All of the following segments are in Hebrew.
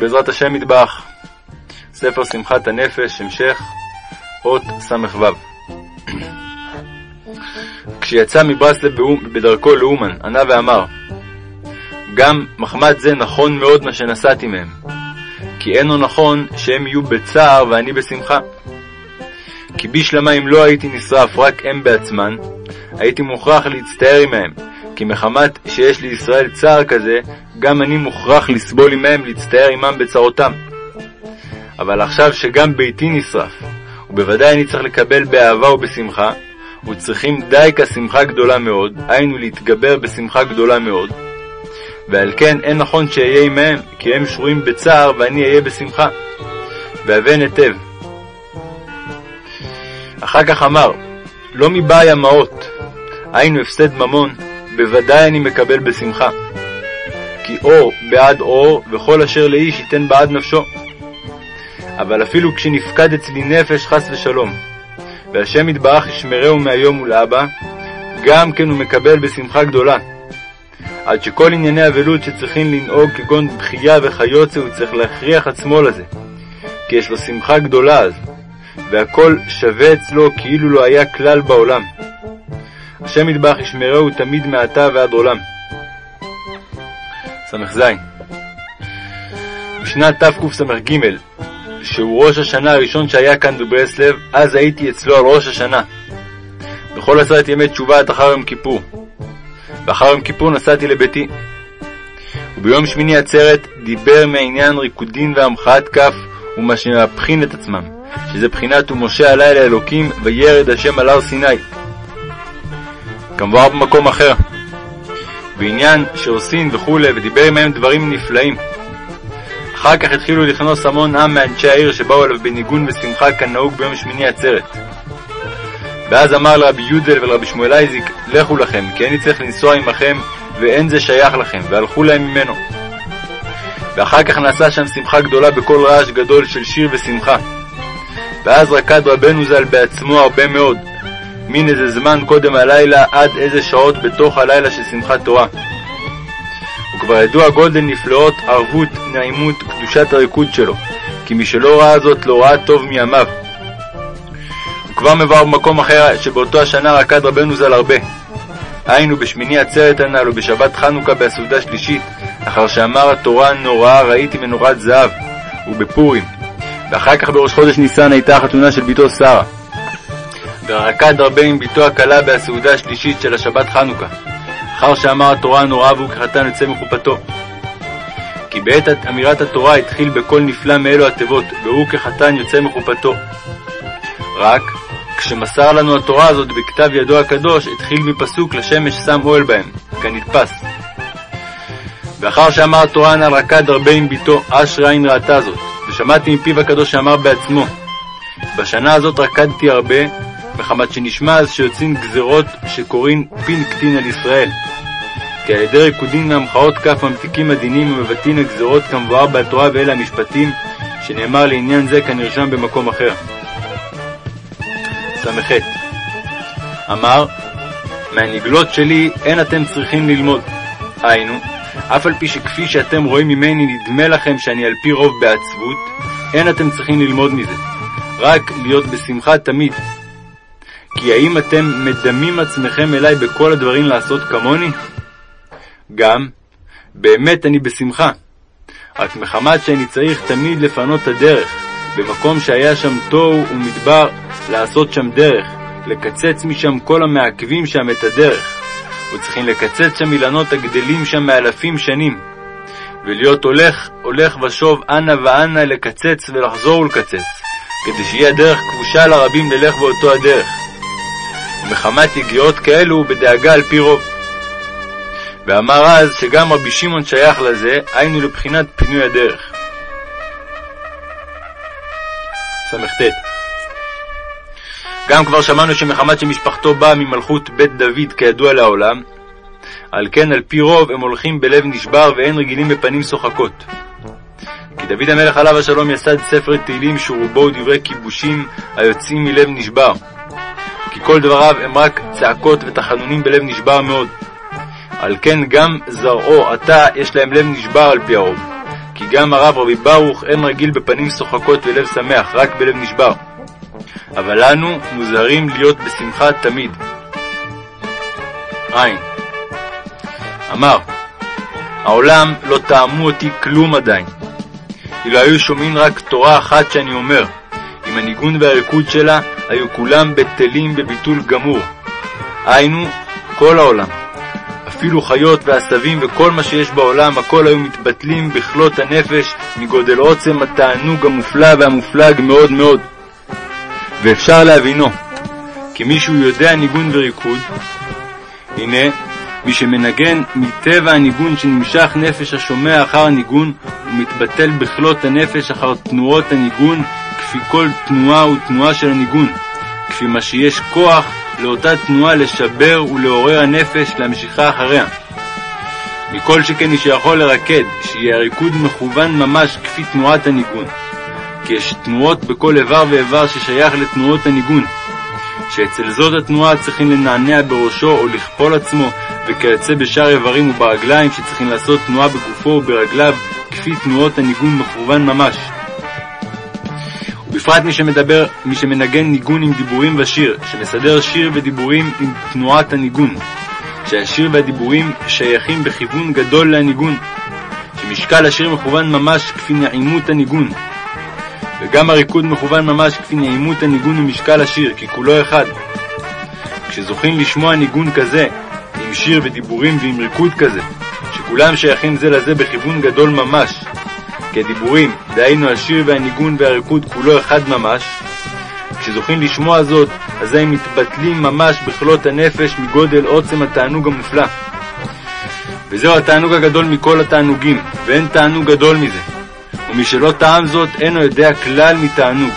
בעזרת השם מטבח. ספר שמחת הנפש, המשך, אות ס"ו. כשיצא מברסלב בדרכו לאומן, ענה ואמר, גם מחמד זה נכון מאוד מה שנשאתי מהם, כי אינו נכון שהם יהיו בצער ואני בשמחה. כי בשלמה אם לא הייתי נשרף רק הם בעצמן, הייתי מוכרח להצטער עמהם, כי מחמת שיש לישראל צער כזה, גם אני מוכרח לסבול עמהם להצטער עמם בצרותם. אבל עכשיו שגם ביתי נשרף, ובוודאי אני צריך לקבל באהבה ובשמחה, וצריכים די כשמחה גדולה מאוד, היינו להתגבר בשמחה גדולה מאוד, ועל כן אין נכון שאהיה עמהם, כי הם שרויים בצער ואני אהיה בשמחה. והבן היטב. אחר כך אמר, לא מבאי המעות, היינו הפסד ממון, בוודאי אני מקבל בשמחה. כי אור בעד אור, וכל אשר לאיש ייתן בעד נפשו. אבל אפילו כשנפקד אצלי נפש חס ושלום, והשם יתברך ישמרהו מהיום ולאבא, גם כן הוא מקבל בשמחה גדולה. עד שכל ענייני אבלות שצריכים לנהוג כגון בכייה וכיוצא, הוא צריך להכריח עצמו לזה, כי יש לו שמחה גדולה אז, והכל שווה אצלו כאילו לא היה כלל בעולם. השם יתברך ישמרהו תמיד מעתה ועד עולם. ס"ז בשנת תקס"ג, שהוא ראש השנה הראשון שהיה כאן בברסלב, אז הייתי אצלו על ראש השנה. בכל עשרת ימי תשובה עד אחר יום כיפור. ואחר יום כיפור נסעתי לביתי. וביום שמיני עצרת דיבר מעניין ריקודין והמחאת כף ומה שמהפכין את עצמם, שזה בחינת ומשה עלי לאלוקים וירד השם על הר סיני. כמובן במקום אחר. בעניין שעושים וכולי, ודיבר עמהם דברים נפלאים. אחר כך התחילו לכנוס המון עם מאנשי העיר שבאו אליו בניגון ושמחה כנהוג ביום שמיני עצרת. ואז אמר לרבי יודל ולרבי שמואל אייזיק, לכו לכם, כי אני צריך לנסוע עמכם, ואין זה שייך לכם, והלכו להם ממנו. ואחר כך נעשה שם שמחה גדולה בקול רעש גדול של שיר ושמחה. ואז רקד רבנו ז"ל בעצמו הרבה מאוד, מן איזה זמן קודם הלילה עד איזה שעות בתוך הלילה של שמחת תורה. וכבר ידוע גודל נפלאות, ערבות, נעימות, קדושת הריקוד שלו, כי מי שלא ראה זאת לא ראה טוב מימיו. וכבר מבואר במקום אחר שבאותו השנה רקד רבנו ז"ל הרבה. היינו בשמיני עצרת הנ"ל ובשבת חנוכה בסעודה שלישית, אחר שאמר התורה נוראה ראיתי מנורת זהב, ובפורים. ואחר כך בראש חודש ניסן הייתה החתונה של בתו שרה. ורקד הרבה עם בתו הכלה בסעודה השלישית של השבת חנוכה, אחר שאמר התורה הנוראה והוא כחתן יוצא מחופתו. כי בעת אמירת התורה התחיל בקול נפלא מאלו התיבות, והוא כחתן יוצא מחופתו. רק כשמסר לנו התורה הזאת בכתב ידו הקדוש, התחיל מפסוק לשמש שם אוהל בהם, כנתפס. ואחר שאמר התורה הנ"ל רקד הרבה עם ביתו, אשרי עין ראתה זאת, ושמעתי מפיו הקדוש שאמר בעצמו, בשנה הזאת רקדתי הרבה, מחמת שנשמע אז שיוצאים גזרות שקוראים פין קטין על ישראל. כי על ידי ריקודין מהמחאות כף ממתיקים הדינים ומבטאים הגזרות כמבואר בתורה ואלה המשפטים, שנאמר לעניין זה כנרשם במקום אחר. ס"ח אמר, מהנגלות שלי אין אתם צריכים ללמוד. היינו, אף על פי שכפי שאתם רואים ממני נדמה לכם שאני על פי רוב בעצבות, אין אתם צריכים ללמוד מזה. רק להיות בשמחה תמיד. כי האם אתם מדמים עצמכם אליי בכל הדברים לעשות כמוני? גם, באמת אני בשמחה. רק מחמת שאני צריך תמיד לפנות את הדרך, במקום שהיה שם תוהו ומדבר, לעשות שם דרך, לקצץ משם כל המעכבים שם את הדרך. וצריכים לקצץ שם אילנות הגדלים שם מאלפים שנים. ולהיות הולך, הולך ושוב אנה ואנה לקצץ ולחזור ולקצץ, כדי שיהיה הדרך כבושה לרבים ללך באותו הדרך. ומחמת יגיעות כאלו בדאגה על פי רוב. ואמר אז שגם רבי שמעון שייך לזה, היינו לבחינת פינוי הדרך. ס"ט גם כבר שמענו שמחמת שמשפחתו באה ממלכות בית דוד כידוע לעולם, על כן על פי רוב הם הולכים בלב נשבר ואין רגילים בפנים שוחקות. כי דוד המלך עליו השלום יסד ספר תהילים שרובו דברי כיבושים היוצאים מלב נשבר. כי כל דבריו הם רק צעקות ותחנונים בלב נשבר מאוד. על כן גם זרעו עתה יש להם לב נשבר על פי הרוב, כי גם הרב רבי ברוך אין רגיל בפנים שוחקות ולב שמח, רק בלב נשבר. אבל לנו מוזהרים להיות בשמחה תמיד. עין. אמר, העולם לא טעמו אותי כלום עדיין. אילו היו שומעים רק תורה אחת שאני אומר, עם הניגון והריקוד שלה, היו כולם בטלים בביטול גמור. היינו, כל העולם. אפילו חיות ועשבים וכל מה שיש בעולם, הכל היו מתבטלים בכלות הנפש מגודל עוצם התענוג המופלא והמופלג מאוד מאוד. ואפשר להבינו, כי מי שהוא יודע ניגון וריקוד, הנה, מי שמנגן מטבע הניגון שנמשך נפש השומע אחר הניגון, ומתבטל בכלות הנפש אחר תנועות הניגון, כפי כל תנועה ותנועה של הניגון, כפי מה שיש כוח לאותה תנועה לשבר ולעורר הנפש להמשיכה אחריה. מכל שכן מי שיכול לרקד, שיהיה הריקוד מכוון ממש כפי תנועת הניגון. כי יש תנועות בכל איבר ואיבר ששייך לתנועות הניגון, שאצל זאת התנועה צריכים לנענע בראשו או לכפול עצמו, וכיוצא בשאר איברים וברגליים שצריכים לעשות תנועה בגופו וברגליו, כפי תנועות הניגון מכוון ממש. ובפרט מי שמדבר, מי שמנגן ניגון עם דיבורים ושיר, שמסדר שיר ודיבורים עם תנועת הניגון, שהשיר והדיבורים שייכים בכיוון גדול להניגון, שמשקל השיר מכוון ממש כפי נעימות הניגון, וגם הריקוד מכוון ממש כפי נעימות הניגון ומשקל השיר, כי כולו אחד. כשזוכים לשמוע ניגון כזה, עם שיר ודיבורים ועם ריקוד כזה, שכולם שייכים זה לזה בכיוון גדול ממש, כי הדיבורים, דהיינו השיר והניגון והריקוד כולו אחד ממש, כשזוכים לשמוע זאת, אזי הם מתבטלים ממש בכלות הנפש מגודל עוצם התענוג המופלא. וזהו התענוג הגדול מכל התענוגים, ואין תענוג גדול מזה. ומי שלא טעם זאת, אינו יודע כלל מתענוג.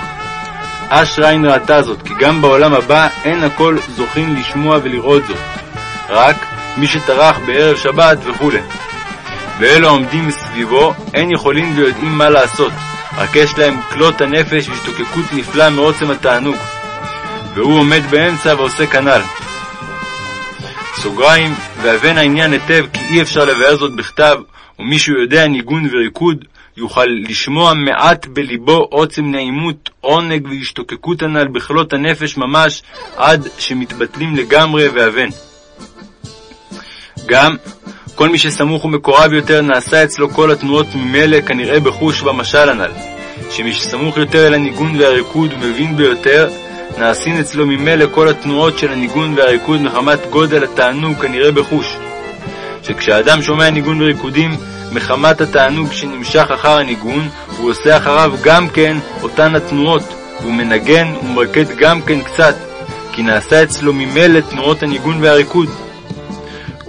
אשרי עין ראתה זאת, כי גם בעולם הבא אין הכל זוכים לשמוע ולראות זאת. רק מי שטרח בערב שבת וכו'. ואלו העומדים סביבו, אין יכולים ויודעים מה לעשות, רק יש להם כלות הנפש והשתוקקות נפלאה מעוצם התענוג. והוא עומד באמצע ועושה כנ"ל. סוגריים, והבן העניין היטב כי אי אפשר לבאר זאת בכתב, ומישהו יודע ניגון וריקוד, יוכל לשמוע מעט בליבו עוצם נעימות, עונג והשתוקקות הנ"ל בכלות הנפש ממש, עד שמתבטלים לגמרי והבן. גם כל מי שסמוך ומקורב יותר נעשה אצלו כל התנועות ממילא כנראה בחוש במשל הנ"ל, שמי שסמוך יותר אל הניגון והריקוד ומבין ביותר, נעשין אצלו ממילא כל התנועות של הניגון והריקוד מחמת גודל התענוג כנראה בחוש. שכשאדם שומע ניגון וריקודים, מחמת התענוג שנמשך אחר הניגון, הוא עושה אחריו גם כן אותן התנועות, והוא מנגן ומרקד גם כן קצת, כי נעשה אצלו ממילא תנועות הניגון והריקוד.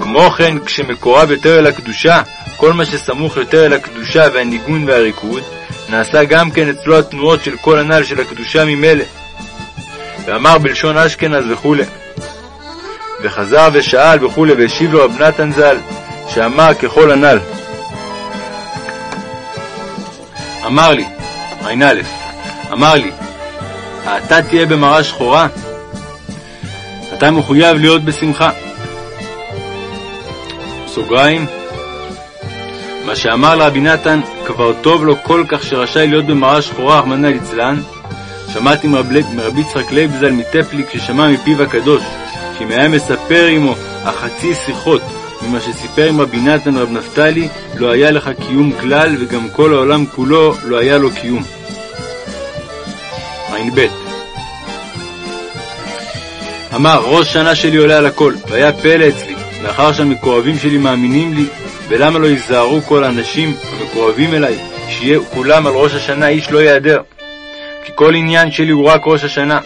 כמו כן, כשמקורב יותר אל הקדושה, כל מה שסמוך יותר אל הקדושה והניגון והריקוד, נעשה גם כן אצלו התנועות של כל הנ"ל של הקדושה ממילא. ואמר בלשון אשכנז וכו'. וחזר ושאל וכו', והשיב לו רב נתן ז"ל, שאמר ככל הנ"ל. אמר לי, ע"א, אמר לי, אתה תהיה במראה שחורה? אתה מחויב להיות בשמחה. סוגריים, מה שאמר לרבי נתן, כבר טוב לו כל כך שרשאי להיות במראה שחורה, רחמנא ליצלן, שמעתי מרבי יצחק לייב ז"ל מטפליק ששמע מפיו הקדוש, שאם היה מספר עמו החצי שיחות ממה שסיפר עם רבי נתן רב נפתלי, לא היה לך קיום כלל, וגם כל העולם כולו לא היה לו קיום. ע"ב אמר, ראש שנה שלי עולה על הכל, והיה פלא אצלי, לאחר שהמקורבים שלי מאמינים לי, ולמה לא ייזהרו כל האנשים המקורבים אליי, שיהיה כולם על ראש השנה איש לא ייעדר. כי כל עניין שלי הוא רק ראש השנה.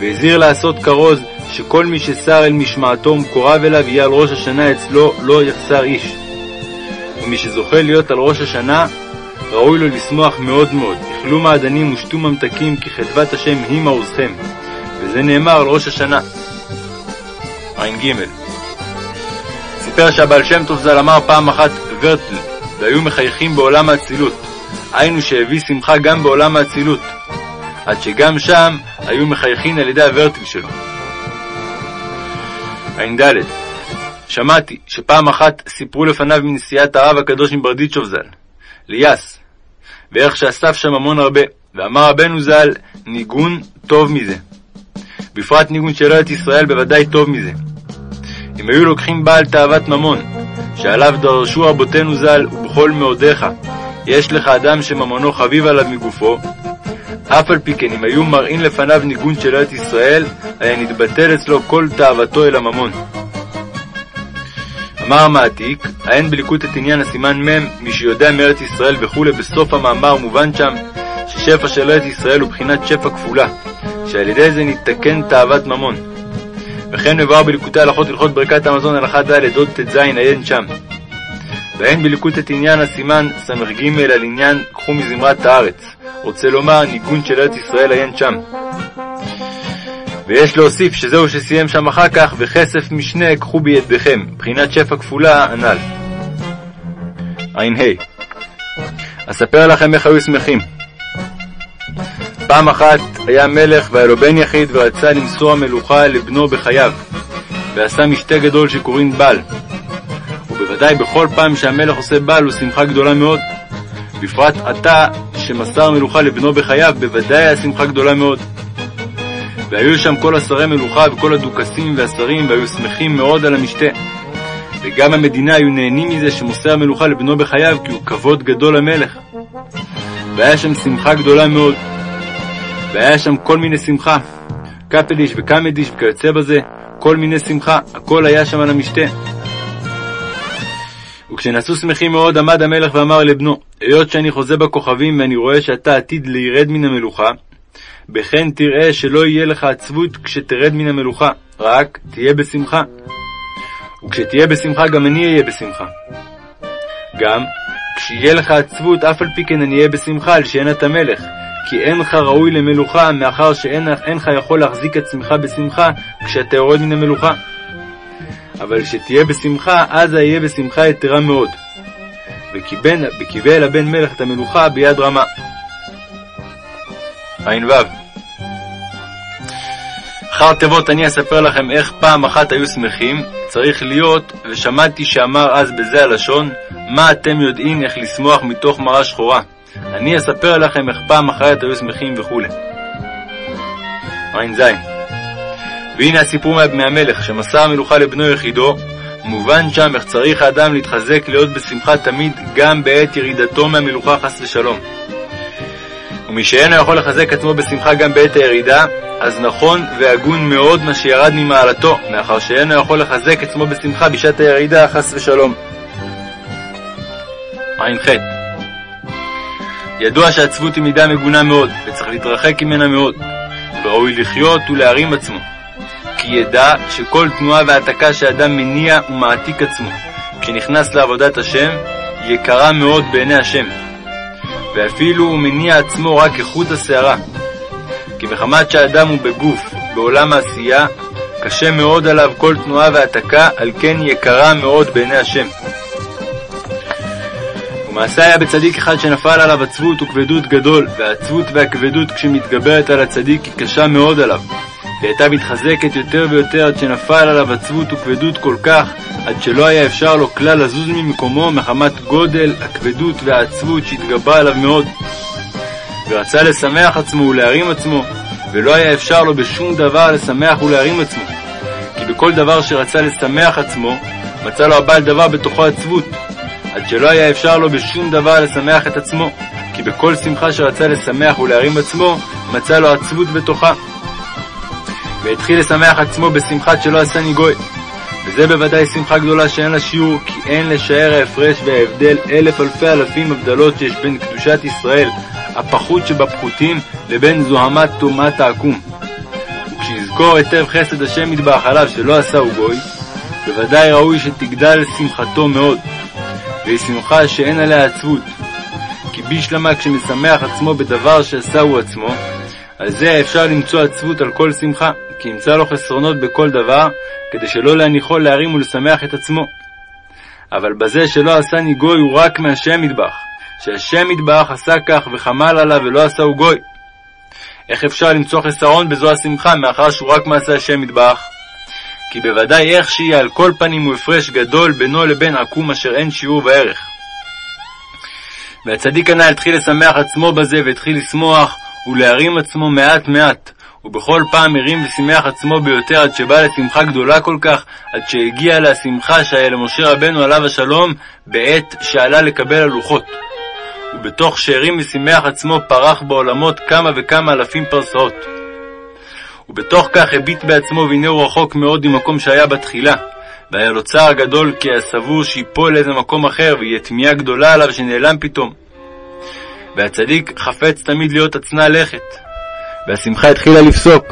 והזהיר לעשות כרוז, שכל מי ששר אל משמעתו ומקורב אליו יהיה על ראש השנה אצלו לא יחסר איש. ומי שזוכה להיות על ראש השנה, ראוי לו לשמוח מאוד מאוד. אכלו מעדנים ושתו ממתקים, כי חדבת השם היא מעוזכם. וזה נאמר על ראש השנה. ע"ג סיפר שהבעל שם טוב ז"ל אמר פעם אחת ורטל, והיו מחייכים בעולם האצילות. היינו שהביא שמחה גם בעולם האצילות. עד שגם שם היו מחייכים על ידי הוורטל שלו. ע"ד שמעתי שפעם אחת סיפרו לפניו מנסיעת הרב הקדוש מברדיצ'וב ז"ל, ליאס, ואיך שאסף שם ממון הרבה, ואמר רבנו ז"ל, ניגון טוב מזה. בפרט ניגון של ארץ ישראל בוודאי טוב מזה. אם היו לוקחים בעל תאוות ממון, שעליו דרשו רבותינו ז"ל, ובכל מאודיך, יש לך אדם שממונו חביב עליו מגופו, אף על פי כן אם היו מראים לפניו ניגון של ארץ ישראל, היה נתבטל אצלו כל תאוותו אל הממון. אמר המעתיק, האין בליקוט את עניין הסימן מ', מי שיודע מארץ ישראל וכולי, בסוף המאמר מובן שם, ששפע של ארץ ישראל הוא בחינת שפע כפולה, שעל ידי זה נתקן תאוות ממון. וכן מבואר בליקוטי הלכות הלכות ברכת המזון הלכה ד' עוד ט"ז עיין שם. ואין בליקוט את עניין הסימן ס"ג על עניין קחו מזמרת הארץ, רוצה לומר ניגון של ארץ ישראל עיין שם. ויש להוסיף שזהו שסיים שם אחר כך, וכסף משנה קחו בידיכם, מבחינת שפע כפולה הנ"ל. ע"ה אספר לכם איך היו שמחים. פעם אחת היה מלך והיה לו בן יחיד ורצה למסור המלוכה לבנו בחייו, ועשה משתה גדול שקוראים בל. ובוודאי בכל פעם שהמלך עושה בל הוא שמחה גדולה מאוד. בפרט עתה שמסר מלוכה לבנו בחייו, בוודאי היה שמחה גדולה מאוד. והיו שם כל השרי מלוכה וכל הדוכסים והשרים, והיו שמחים מאוד על המשתה. וגם המדינה היו נהנים מזה שמוסר המלוכה לבנו בחייו, כי הוא כבוד גדול למלך. והיה שם שמחה גדולה מאוד. והיה שם כל מיני שמחה, קפליש וקמדיש וכיוצא בזה, כל מיני שמחה, הכל היה שם על המשתה. וכשנעשו שמחים מאוד, עמד המלך ואמר לבנו, היות שאני חוזה בכוכבים ואני רואה שאתה עתיד לירד מן המלוכה, בכן תראה שלא יהיה לך עצבות כשתרד מן המלוכה, רק תהיה בשמחה. וכשתהיה בשמחה גם אני אהיה בשמחה. גם כשיהיה לך עצבות, אף על פי כן אני אהיה בשמחה על שאין אתה מלך, כי אינך ראוי למלוכה, מאחר שאינך יכול להחזיק עצמך בשמחה כשאתה יורד מן המלוכה. אבל כשתהיה בשמחה, אז אהיה בשמחה יתרה מאוד. וקיבל הבן מלך את המלוכה ביד רמה. ע"ו אחר תיבות אני אספר לכם איך פעם אחת היו שמחים, צריך להיות, ושמעתי שאמר אז בזה הלשון, מה אתם יודעים איך לשמוח מתוך מראה שחורה? אני אספר לכם איך פעם אחרת היו שמחים וכולי. ע"ז והנה הסיפור מהמלך, שמסר המלוכה לבנו יחידו, מובן שם איך צריך האדם להתחזק להיות בשמחה תמיד, גם בעת ירידתו מהמלוכה חס ושלום. ומי שאינו יכול לחזק עצמו בשמחה גם בעת הירידה, אז נכון והגון מאוד מה שירד ממעלתו, מאחר שאינו יכול לחזק עצמו בשמחה בשעת הירידה חס ושלום. ע"ח ידוע שעצבות היא מידה מגונה מאוד, וצריך להתרחק ממנה מאוד, וראוי לחיות ולהרים עצמו. כי ידע שכל תנועה והעתקה שאדם מניע ומעתיק עצמו, כשנכנס לעבודת השם, יקרה מאוד בעיני השם. ואפילו הוא מניע עצמו רק כחוט השערה. כי מחמת שהאדם הוא בגוף, בעולם העשייה, קשה מאוד עליו כל תנועה והעתקה, על כן יקרה מאוד בעיני השם. ומעשה היה בצדיק אחד שנפל עליו עצבות וכבדות גדול, והעצבות והכבדות כשמתגברת על הצדיק היא קשה מאוד עליו, והייתה מתחזקת יותר ויותר עד שנפל עליו עצבות וכבדות כל כך, עד שלא היה אפשר לו כלל לזוז ממקומו מחמת גודל, הכבדות והעצבות שהתגברה עליו מאוד. ורצה לשמח עצמו ולהרים עצמו, ולא היה אפשר לו בשום דבר לשמח ולהרים עצמו. כי בכל דבר שרצה לשמח עצמו, מצא לו הבעל דבר בתוכו עצבות, עד שלא היה אפשר לו בשום דבר לשמח את עצמו, כי בכל שמחה שרצה לשמח ולהרים עצמו, מצא לו עצבות בתוכה. והתחיל לשמח עצמו בשמחת שלא עשני גוי. וזה בוודאי שמחה גדולה שאין לה שיעור, כי אין לשער ההפרש וההבדל אלף אלפי אלפים הבדלות שיש בין קדושת ישראל, הפחות שבפחותים, לבין זוהמת טומאת העקום. וכשיזכור היטב חסד השם יתברך עליו שלא עשהו גוי, בוודאי ראוי שתגדל שמחתו מאוד, והיא שמחה שאין עליה עצבות. כי בשלמה כשמשמח עצמו בדבר שעשהו עצמו, על זה אפשר למצוא עצבות על כל שמחה, כי ימצא לו חסרונות בכל דבר, כדי שלא להניחו להרים ולשמח את עצמו. אבל בזה שלא עשני גוי הוא רק מהשם מטבח, שהשם מטבח עשה כך וחמל עליו ולא עשהו גוי. איך אפשר למצוא חסרון בזו השמחה, מאחר שהוא רק מעשה השם מטבח? כי בוודאי איך שיהיה על כל פנים הוא הפרש גדול בינו לבין עקום אשר אין שיעור וערך. והצדיק הנ"ל התחיל לשמח עצמו בזה, והתחיל לשמוח ולהרים עצמו מעט מעט, ובכל פעם הרים ושימח עצמו ביותר עד שבא לשמחה גדולה כל כך, עד שהגיע לשמחה שהיה למשה רבנו עליו השלום בעת שעלה לקבל הלוחות. ובתוך שהרים ושימח עצמו פרח בעולמות כמה וכמה אלפים פרסאות. ובתוך כך הביט בעצמו והנה הוא רחוק מאוד ממקום שהיה בתחילה. והיה לו צער גדול כי היה סבור שיפול לאיזה מקום אחר ויהיה תמיהה גדולה עליו שנעלם פתאום. והצדיק חפץ תמיד להיות הצנע לכת, והשמחה התחילה לפסוק.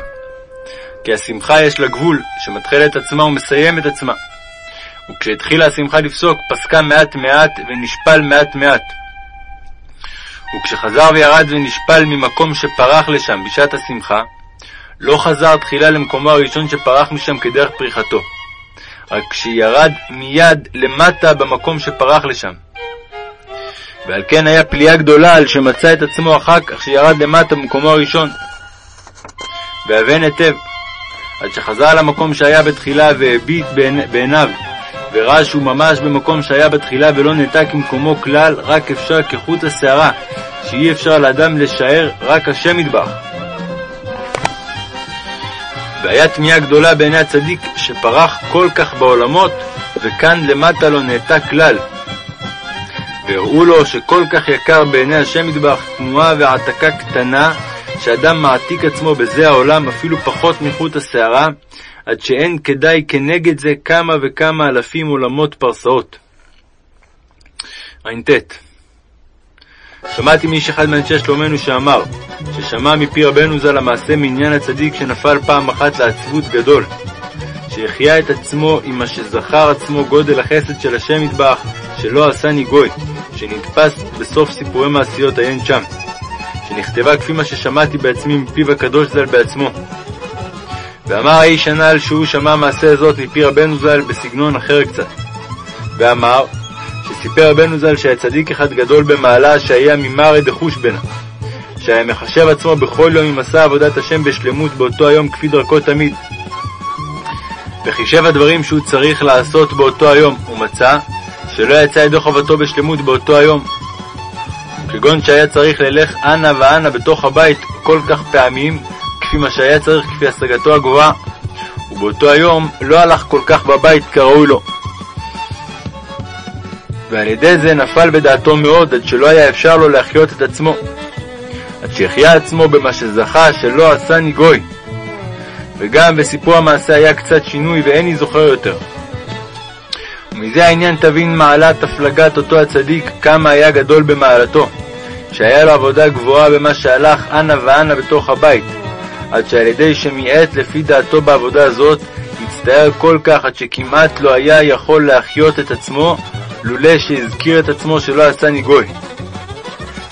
כי השמחה יש לה גבול, שמתחילה את עצמה ומסיים את עצמה. וכשהתחילה השמחה לפסוק, פסקה מעט מעט ונשפל מעט מעט. וכשחזר וירד ונשפל ממקום שפרח לשם בשעת השמחה, לא חזר תחילה למקומו הראשון שפרח משם כדרך פריחתו, רק כשירד מיד למטה במקום שפרח לשם. ועל כן היה פליאה גדולה על שמצא את עצמו אחר כך שירד למטה במקומו הראשון. והבן היטב, עד שחזר למקום שהיה בתחילה והביט בעיניו, וראה שהוא ממש במקום שהיה בתחילה ולא נעתק ממקומו כלל, רק אפשר כחוט השערה, שאי אפשר לאדם לשער, רק השם ידבח. והיה תמיהה גדולה בעיני הצדיק, שפרח כל כך בעולמות, וכאן למטה לא נעתק כלל. והראו לו שכל כך יקר בעיני השם ידבח תנועה והעתקה קטנה, שאדם מעתיק עצמו בזה העולם אפילו פחות מחוט השערה, עד שאין כדאי כנגד זה כמה וכמה אלפים עולמות פרסאות. ע"ט שמעתי מאיש אחד מאנשי שלומנו שאמר, ששמע מפי רבנו ז"ל המעשה מעניין הצדיק שנפל פעם אחת לעצבות גדול, שהחיה את עצמו עם מה שזכר עצמו גודל החסד של השם יתברך, שלא עשני גוי, שנתפס בסוף סיפורי מעשיות עיין שם, שנכתבה כפי מה ששמעתי בעצמי מפיו הקדוש ז"ל בעצמו. ואמר האיש הנ"ל שהוא שמע מעשה זאת מפי רבנו ז"ל בסגנון אחר קצת. ואמר שסיפר רבנו ז"ל שהיה צדיק אחד גדול במעלה שהיה ממרא דחושבנה, שהיה מחשב עצמו בכל יום עם עשה עבודת השם בשלמות באותו היום כפי דרכו תמיד. וחישב הדברים שהוא צריך לעשות באותו היום, ומצא שלא יצא ידו חובתו בשלמות באותו היום. כגון שהיה צריך ללך אנה ואנה בתוך הבית כל כך פעמים, כפי מה שהיה צריך כפי השגתו הגבוהה, ובאותו היום לא הלך כל כך בבית כראוי לו. ועל ידי זה נפל בדעתו מאוד, עד שלא היה אפשר לו להחיות את עצמו. עד שהחיה עצמו במה שזכה שלא עשני גוי. וגם בסיפור המעשה היה קצת שינוי ואיני זוכר יותר. ומזה העניין תבין מעלת הפלגת אותו הצדיק, כמה היה גדול במעלתו, שהיה לו עבודה גבוהה במה שהלך אנה ואנה בתוך הבית, עד שעל ידי שמיעט לפי דעתו בעבודה הזאת, הצטער כל כך עד שכמעט לא היה יכול להחיות את עצמו, לולא שהזכיר את עצמו שלא עשני גוי.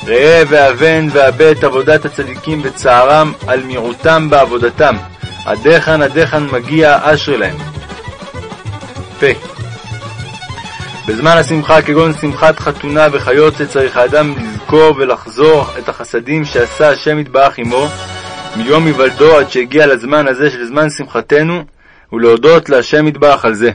ראה והבן והבט עבודת הצדיקים בצערם על מיעוטם בעבודתם, עד היכן עד היכן מגיע אשרי להם. פ. בזמן השמחה כגון שמחת חתונה וכיוצא צריך האדם לזכור ולחזור את החסדים שעשה השם יתברך עמו מיום היוולדו עד שהגיע לזמן הזה של זמן שמחתנו ולהודות להשם יתברך על זה.